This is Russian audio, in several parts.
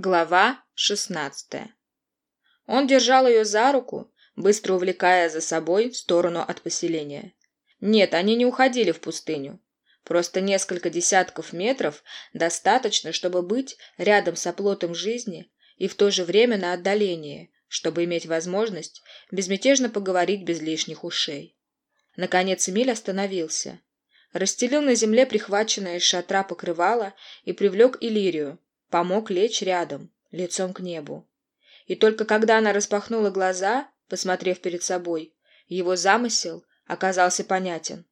Глава шестнадцатая. Он держал ее за руку, быстро увлекая за собой в сторону от поселения. Нет, они не уходили в пустыню. Просто несколько десятков метров достаточно, чтобы быть рядом с оплотом жизни и в то же время на отдалении, чтобы иметь возможность безмятежно поговорить без лишних ушей. Наконец Эмиль остановился. Расстелил на земле прихваченное из шатра покрывало и привлек Иллирию, помог лечь рядом, лицом к небу. И только когда она распахнула глаза, посмотрев перед собой, его замысел оказался понятен.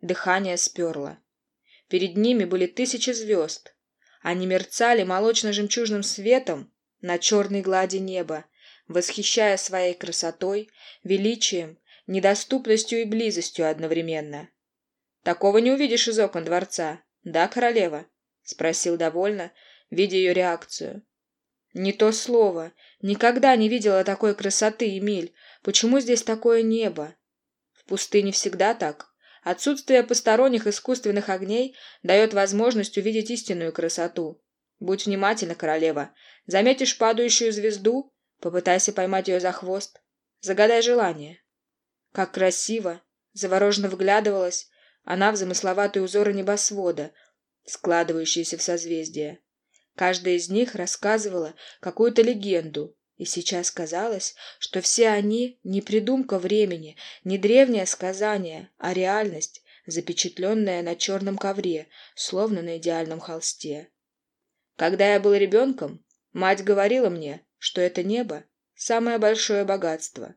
Дыхание сперло. Перед ними были тысячи звезд. Они мерцали молочно-жемчужным светом на черной глади неба, восхищая своей красотой, величием, недоступностью и близостью одновременно. «Такого не увидишь из окон дворца, да, королева?» — спросил довольно, видя ее реакцию. «Не то слово. Никогда не видела такой красоты, Эмиль. Почему здесь такое небо?» «В пустыне всегда так. Отсутствие посторонних искусственных огней дает возможность увидеть истинную красоту. Будь внимательна, королева. Заметишь падающую звезду? Попытайся поймать ее за хвост. Загадай желание». Как красиво! Завороженно вглядывалась она в замысловатые узоры небосвода, складывающиеся в созвездия. Каждая из них рассказывала какую-то легенду, и сейчас казалось, что все они не придумка времени, не древнее сказание, а реальность, запечатленная на черном ковре, словно на идеальном холсте. Когда я был ребенком, мать говорила мне, что это небо – самое большое богатство.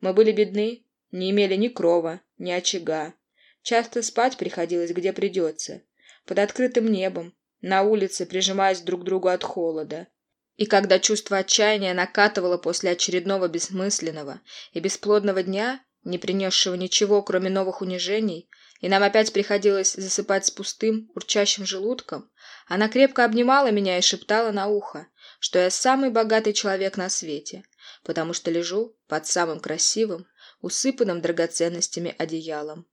Мы были бедны, не имели ни крова, ни очага. Часто спать приходилось где придется, под открытым небом, на улице, прижимаясь друг к другу от холода. И когда чувство отчаяния накатывало после очередного бессмысленного и бесплодного дня, не принесшего ничего, кроме новых унижений, и нам опять приходилось засыпать с пустым, урчащим желудком, она крепко обнимала меня и шептала на ухо, что я самый богатый человек на свете, потому что лежу под самым красивым, усыпанным драгоценностями одеялом.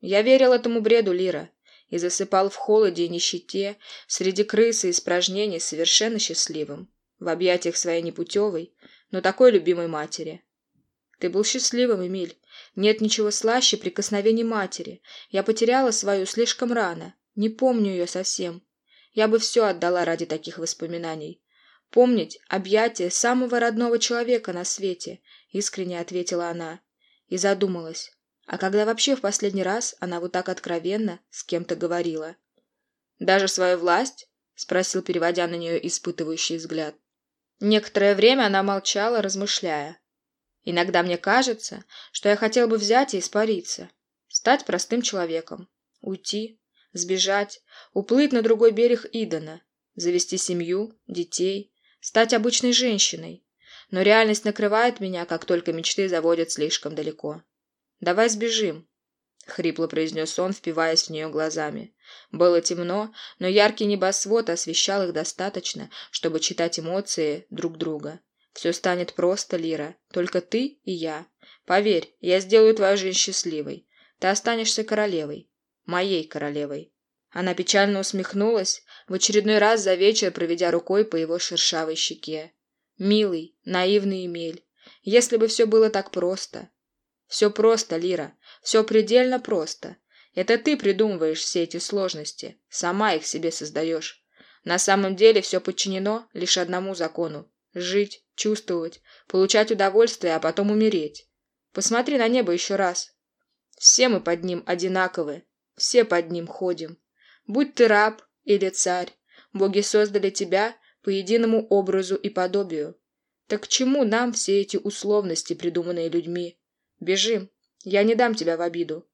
Я верил этому бреду, Лира, и засыпал в холоде и нищете, среди крыс и испражнений совершенно счастливым, в объятиях своей непутевой, но такой любимой матери. Ты был счастливым, Эмиль. Нет ничего слаще прикосновений матери. Я потеряла свою слишком рано, не помню ее совсем. Я бы все отдала ради таких воспоминаний. Помнить объятия самого родного человека на свете, искренне ответила она. И задумалась, а когда вообще в последний раз она вот так откровенно с кем-то говорила? «Даже свою власть?» — спросил, переводя на нее испытывающий взгляд. Некоторое время она молчала, размышляя. «Иногда мне кажется, что я хотел бы взять и испариться, стать простым человеком, уйти, сбежать, уплыть на другой берег Идона, завести семью, детей, стать обычной женщиной. Но реальность накрывает меня, как только мечты заводят слишком далеко. «Давай сбежим», — хрипло произнес он, впиваясь в нее глазами. Было темно, но яркий небосвод освещал их достаточно, чтобы читать эмоции друг друга. «Все станет просто, Лира, только ты и я. Поверь, я сделаю твою жизнь счастливой. Ты останешься королевой. Моей королевой». Она печально усмехнулась, в очередной раз за вечер проведя рукой по его шершавой щеке. «Милый, наивный Эмиль, если бы все было так просто. Все просто, Лира. Все предельно просто. Это ты придумываешь все эти сложности. Сама их себе создаешь. На самом деле все подчинено лишь одному закону. Жить, чувствовать, получать удовольствие, а потом умереть. Посмотри на небо еще раз. Все мы под ним одинаковы. Все под ним ходим. Будь ты раб или царь, боги создали тебя по единому образу и подобию. Так к чему нам все эти условности, придуманные людьми? Бежим. Я не дам тебя в обиду».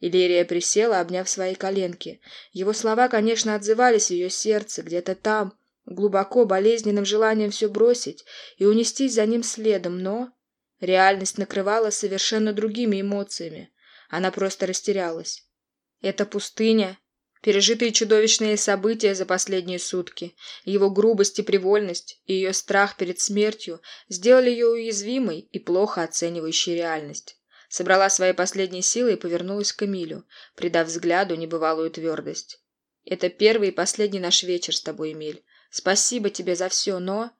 Иллирия присела, обняв свои коленки. Его слова, конечно, отзывались в ее сердце, где-то там, глубоко болезненным желанием все бросить и унестись за ним следом, но... Реальность накрывала совершенно другими эмоциями. Она просто растерялась. Это пустыня, пережитые чудовищные события за последние сутки, его грубость и привольность, и ее страх перед смертью сделали ее уязвимой и плохо оценивающей реальность. Собрала свои последние силы и повернулась к Эмилю, придав взгляду небывалую твердость. «Это первый и последний наш вечер с тобой, Эмиль. Спасибо тебе за все, но...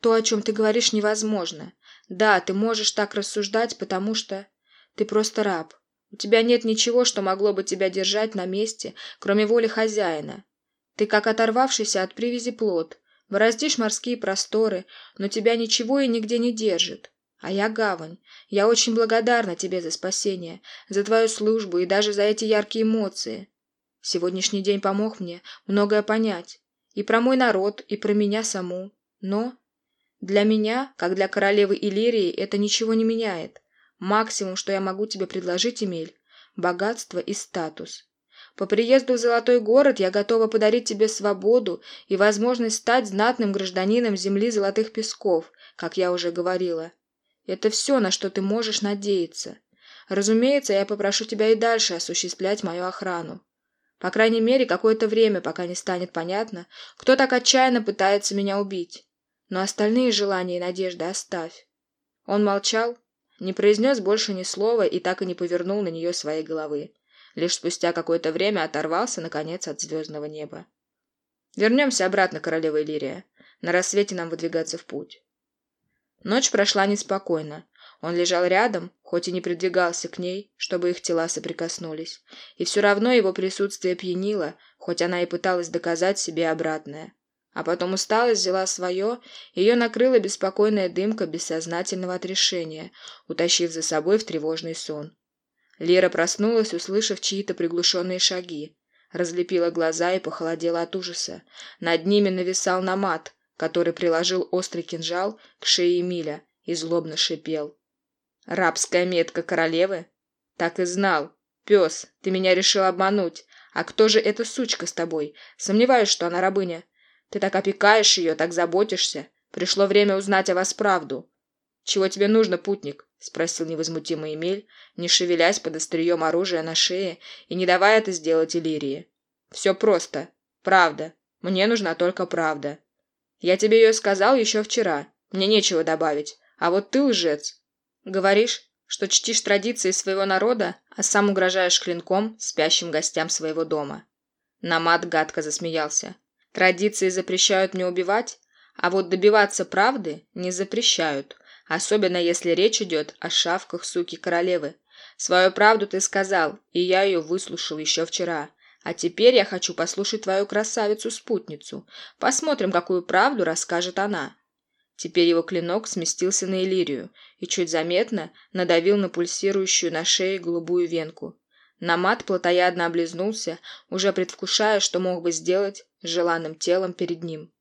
То, о чем ты говоришь, невозможно. Да, ты можешь так рассуждать, потому что... Ты просто раб. У тебя нет ничего, что могло бы тебя держать на месте, кроме воли хозяина. Ты как оторвавшийся от привязи плод. Бороздишь морские просторы, но тебя ничего и нигде не держит. А я гавань. Я очень благодарна тебе за спасение, за твою службу и даже за эти яркие эмоции. Сегодняшний день помог мне многое понять. И про мой народ, и про меня саму. Но для меня, как для королевы Иллирии, это ничего не меняет. Максимум, что я могу тебе предложить, Эмиль – богатство и статус. По приезду в Золотой город я готова подарить тебе свободу и возможность стать знатным гражданином земли Золотых Песков, как я уже говорила. Это все, на что ты можешь надеяться. Разумеется, я попрошу тебя и дальше осуществлять мою охрану. По крайней мере, какое-то время, пока не станет понятно, кто так отчаянно пытается меня убить. Но остальные желания и надежды оставь. Он молчал, не произнес больше ни слова и так и не повернул на нее своей головы. Лишь спустя какое-то время оторвался, наконец, от звездного неба. Вернемся обратно, королева Иллирия. На рассвете нам выдвигаться в путь. Ночь прошла неспокойно. Он лежал рядом, хоть и не придвигался к ней, чтобы их тела соприкоснулись. И все равно его присутствие пьянило, хоть она и пыталась доказать себе обратное. А потом усталость взяла свое, ее накрыла беспокойная дымка бессознательного отрешения, утащив за собой в тревожный сон. Лера проснулась, услышав чьи-то приглушенные шаги. Разлепила глаза и похолодела от ужаса. Над ними нависал намат, который приложил острый кинжал к шее Эмиля и злобно шипел. «Рабская метка королевы? Так и знал. Пес, ты меня решил обмануть. А кто же эта сучка с тобой? Сомневаюсь, что она рабыня. Ты так опекаешь ее, так заботишься. Пришло время узнать о вас правду. Чего тебе нужно, путник? Спросил невозмутимый Эмиль, не шевелясь под острием оружия на шее и не давая это сделать Иллирии. Все просто. Правда. Мне нужна только правда. Я тебе ее сказал еще вчера. Мне нечего добавить. А вот ты лжец. Говоришь, что чтишь традиции своего народа, а сам угрожаешь клинком спящим гостям своего дома. Намат гадко засмеялся. Традиции запрещают мне убивать, а вот добиваться правды не запрещают, особенно если речь идет о шавках суки королевы. Свою правду ты сказал, и я ее выслушал еще вчера. А теперь я хочу послушать твою красавицу-спутницу. Посмотрим, какую правду расскажет она». Теперь его клинок сместился на Элирию и чуть заметно надавил на пульсирующую на шее голубую венку. Намат плотоядно облизнулся, уже предвкушая, что мог бы сделать с желанным телом перед ним.